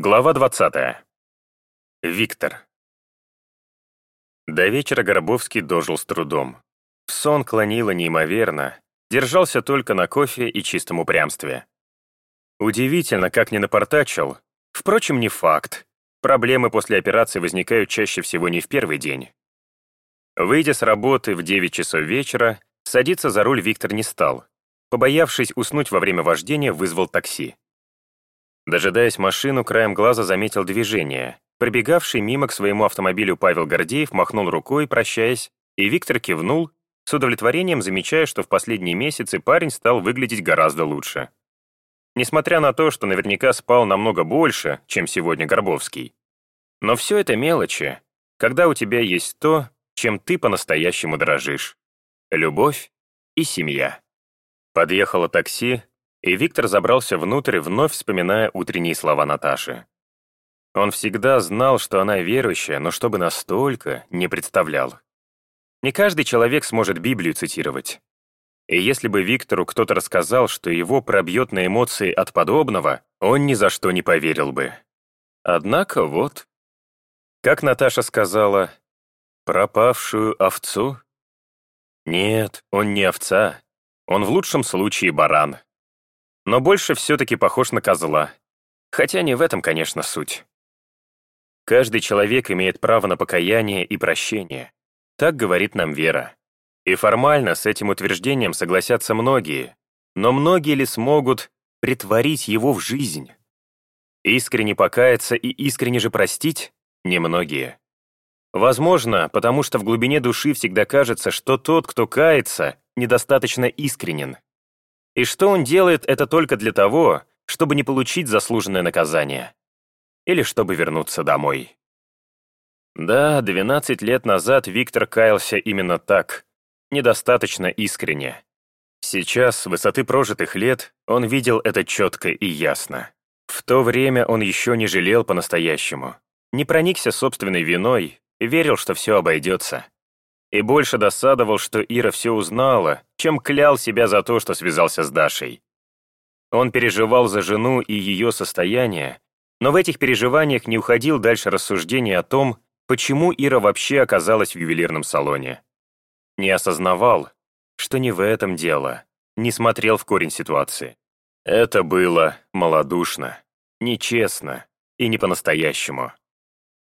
Глава 20. Виктор. До вечера Горбовский дожил с трудом. В сон клонило неимоверно, держался только на кофе и чистом упрямстве. Удивительно, как не напортачил. Впрочем, не факт. Проблемы после операции возникают чаще всего не в первый день. Выйдя с работы в 9 часов вечера, садиться за руль Виктор не стал. Побоявшись уснуть во время вождения, вызвал такси. Дожидаясь машину, краем глаза заметил движение. Пробегавший мимо к своему автомобилю Павел Гордеев махнул рукой, прощаясь, и Виктор кивнул, с удовлетворением замечая, что в последние месяцы парень стал выглядеть гораздо лучше. Несмотря на то, что наверняка спал намного больше, чем сегодня Горбовский. Но все это мелочи, когда у тебя есть то, чем ты по-настоящему дорожишь. Любовь и семья. Подъехало такси, и Виктор забрался внутрь, вновь вспоминая утренние слова Наташи. Он всегда знал, что она верующая, но чтобы настолько, не представлял. Не каждый человек сможет Библию цитировать. И если бы Виктору кто-то рассказал, что его пробьет на эмоции от подобного, он ни за что не поверил бы. Однако вот. Как Наташа сказала, пропавшую овцу? Нет, он не овца. Он в лучшем случае баран. Но больше все-таки похож на козла. Хотя не в этом, конечно, суть. Каждый человек имеет право на покаяние и прощение. Так говорит нам вера. И формально с этим утверждением согласятся многие. Но многие ли смогут притворить его в жизнь? Искренне покаяться и искренне же простить? Немногие. Возможно, потому что в глубине души всегда кажется, что тот, кто кается, недостаточно искренен. И что он делает это только для того, чтобы не получить заслуженное наказание или чтобы вернуться домой. Да, 12 лет назад Виктор каялся именно так, недостаточно искренне. Сейчас, с высоты прожитых лет, он видел это четко и ясно. В то время он еще не жалел по-настоящему, не проникся собственной виной, верил, что все обойдется. И больше досадовал, что Ира все узнала, чем клял себя за то, что связался с Дашей. Он переживал за жену и ее состояние, но в этих переживаниях не уходил дальше рассуждений о том, почему Ира вообще оказалась в ювелирном салоне. Не осознавал, что не в этом дело, не смотрел в корень ситуации. Это было малодушно, нечестно и не по-настоящему.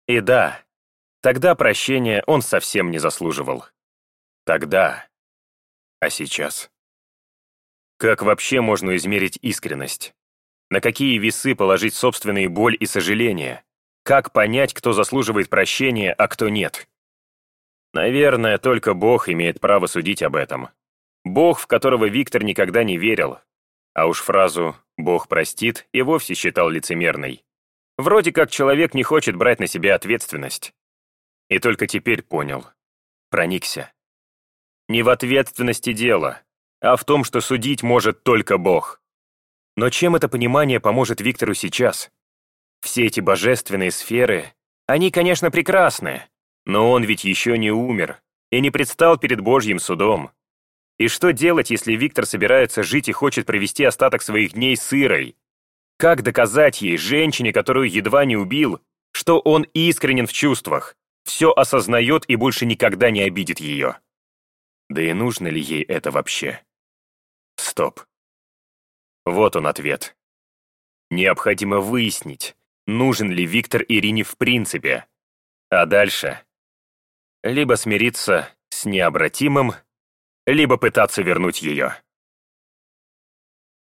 И да, тогда прощения он совсем не заслуживал. Тогда. А сейчас? Как вообще можно измерить искренность? На какие весы положить собственные боль и сожаления? Как понять, кто заслуживает прощения, а кто нет? Наверное, только Бог имеет право судить об этом. Бог, в которого Виктор никогда не верил. А уж фразу «Бог простит» и вовсе считал лицемерной. Вроде как человек не хочет брать на себя ответственность. И только теперь понял. Проникся. Не в ответственности дело, а в том, что судить может только Бог. Но чем это понимание поможет Виктору сейчас? Все эти божественные сферы, они, конечно, прекрасны, но он ведь еще не умер и не предстал перед Божьим судом. И что делать, если Виктор собирается жить и хочет провести остаток своих дней с Ирой? Как доказать ей, женщине, которую едва не убил, что он искренен в чувствах, все осознает и больше никогда не обидит ее? Да и нужно ли ей это вообще? Стоп. Вот он ответ. Необходимо выяснить, нужен ли Виктор Ирине в принципе. А дальше? Либо смириться с необратимым, либо пытаться вернуть ее.